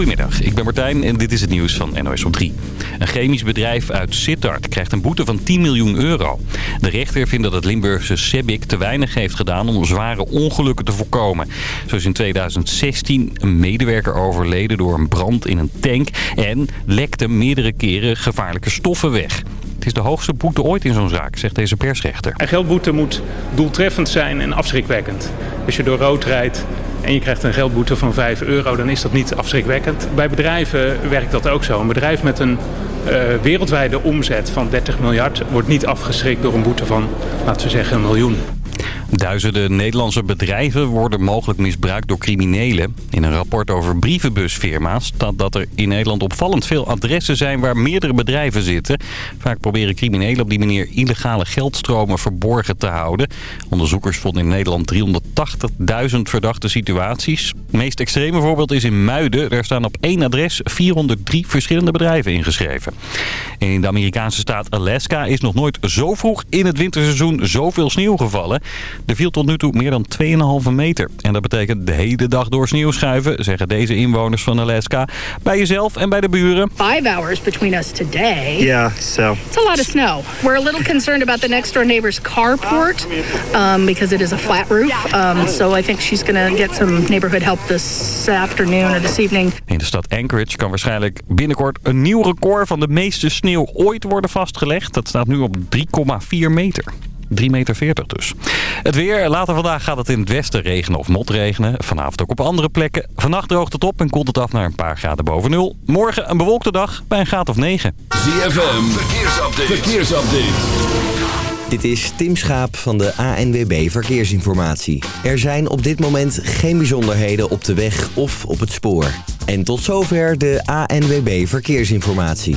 Goedemiddag, ik ben Martijn en dit is het nieuws van NOS op 3. Een chemisch bedrijf uit Sittard krijgt een boete van 10 miljoen euro. De rechter vindt dat het Limburgse Sebic te weinig heeft gedaan om zware ongelukken te voorkomen. Zo is in 2016 een medewerker overleden door een brand in een tank en lekte meerdere keren gevaarlijke stoffen weg. Het is de hoogste boete ooit in zo'n zaak, zegt deze persrechter. Een geldboete moet doeltreffend zijn en afschrikwekkend. Als je door rood rijdt en je krijgt een geldboete van 5 euro, dan is dat niet afschrikwekkend. Bij bedrijven werkt dat ook zo. Een bedrijf met een uh, wereldwijde omzet van 30 miljard wordt niet afgeschrikt door een boete van, laten we zeggen, een miljoen. Duizenden Nederlandse bedrijven worden mogelijk misbruikt door criminelen. In een rapport over brievenbusfirma's staat dat er in Nederland opvallend veel adressen zijn waar meerdere bedrijven zitten. Vaak proberen criminelen op die manier illegale geldstromen verborgen te houden. Onderzoekers vonden in Nederland 380.000 verdachte situaties. Het meest extreme voorbeeld is in Muiden. Daar staan op één adres 403 verschillende bedrijven ingeschreven. En in de Amerikaanse staat Alaska is nog nooit zo vroeg in het winterseizoen zoveel sneeuw gevallen. Er viel tot nu toe meer dan 2,5 meter. En dat betekent de hele dag door sneeuw schuiven, zeggen deze inwoners van Alaska. Bij jezelf en bij de buren. Five hours between us today. Yeah, so. It's a lot of snow. We're a little concerned about the next door neighbor's carport um, because it is a flat roof. Um, so I think she's going to get some neighborhood help this afternoon or this evening. In de stad Anchorage kan waarschijnlijk binnenkort een nieuw record van de meeste sneeuw ooit worden vastgelegd. Dat staat nu op 3,4 meter. 3,40 meter dus. Het weer. Later vandaag gaat het in het westen regenen of motregenen. Vanavond ook op andere plekken. Vannacht droogt het op en koelt het af naar een paar graden boven nul. Morgen een bewolkte dag bij een graad of 9. ZFM. Verkeersupdate. Verkeersupdate. Dit is Tim Schaap van de ANWB Verkeersinformatie. Er zijn op dit moment geen bijzonderheden op de weg of op het spoor. En tot zover de ANWB Verkeersinformatie.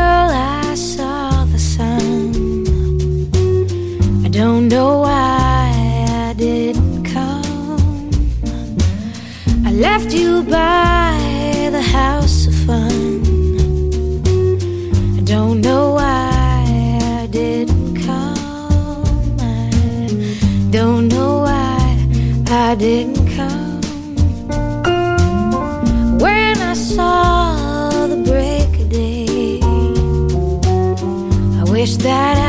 that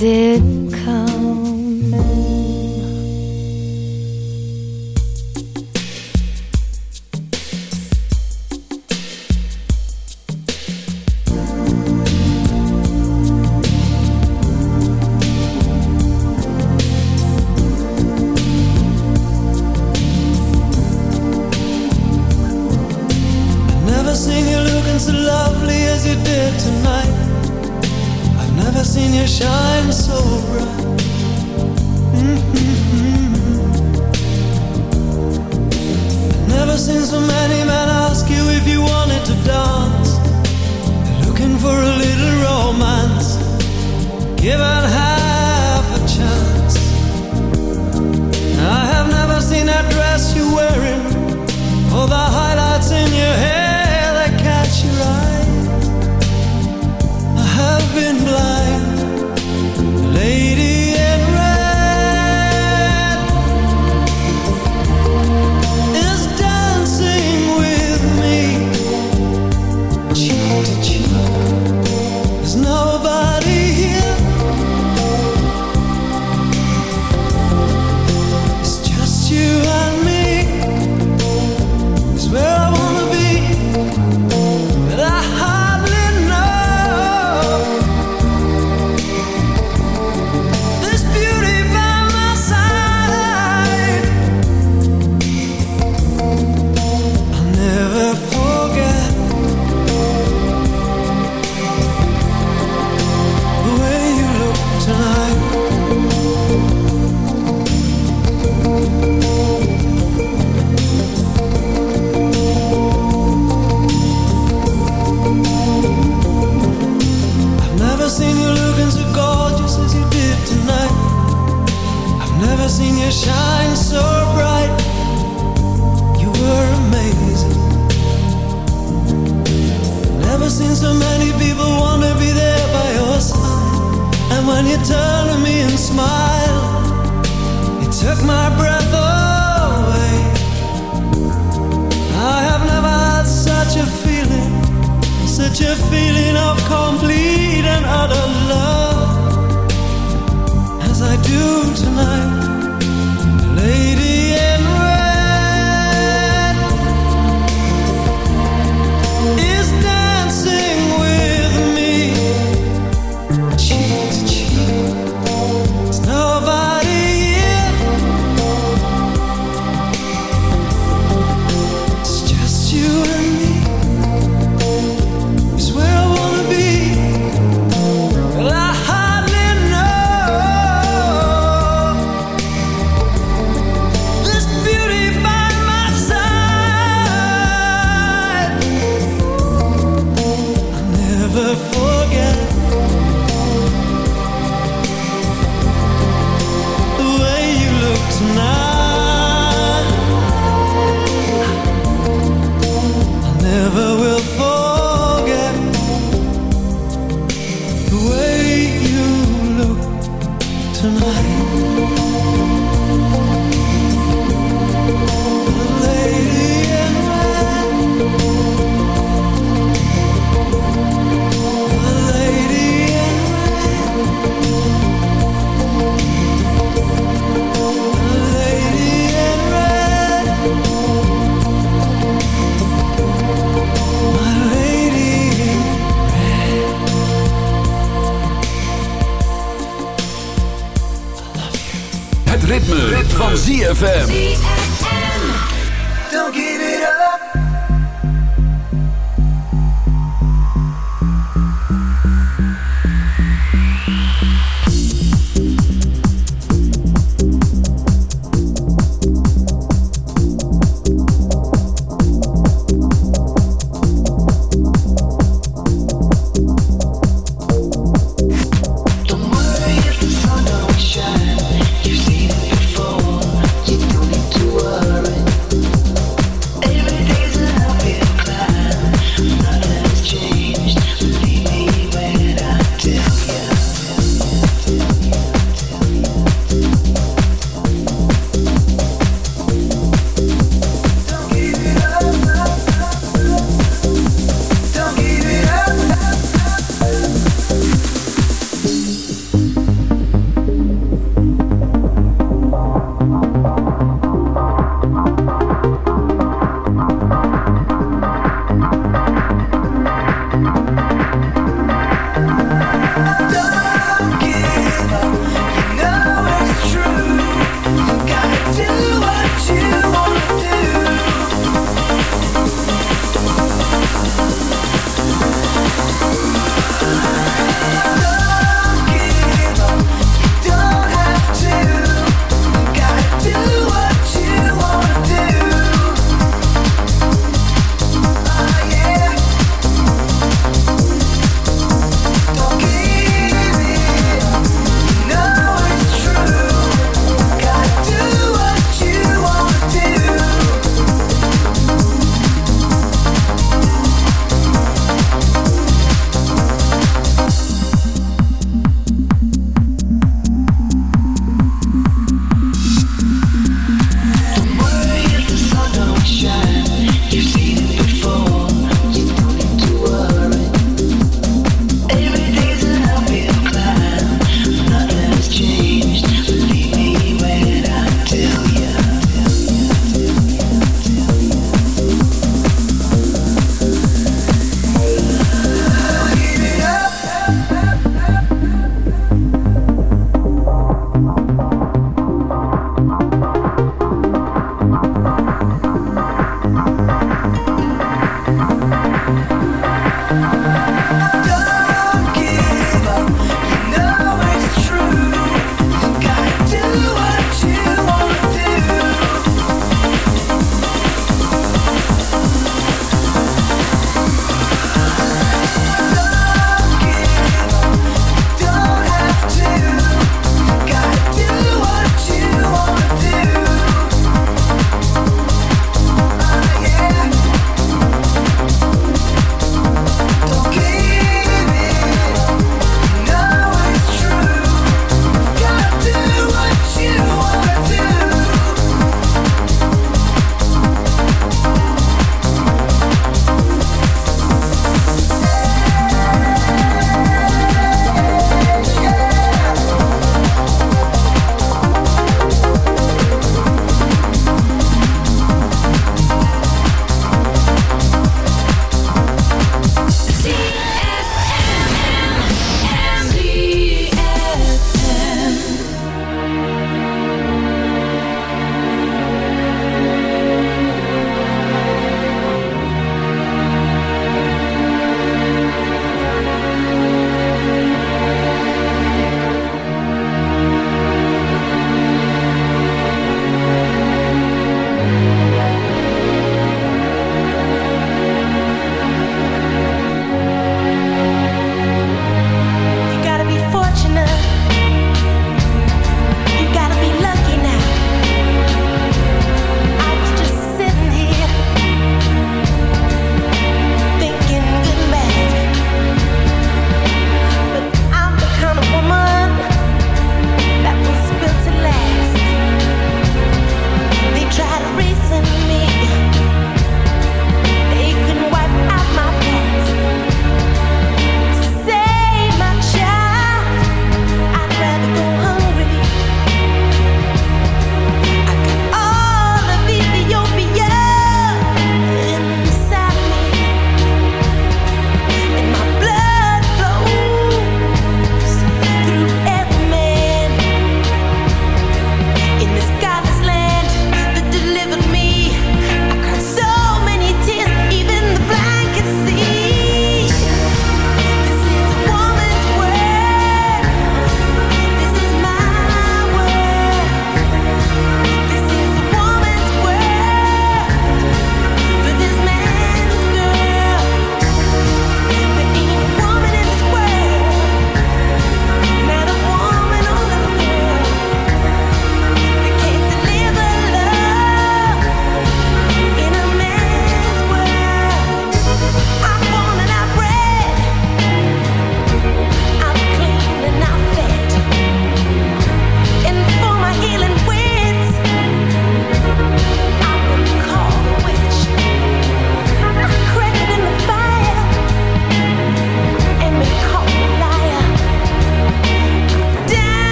I ZFM.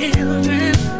children,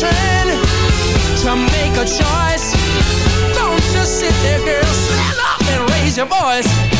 children to make a choice. Don't just sit there, girl. Stand up and raise your voice.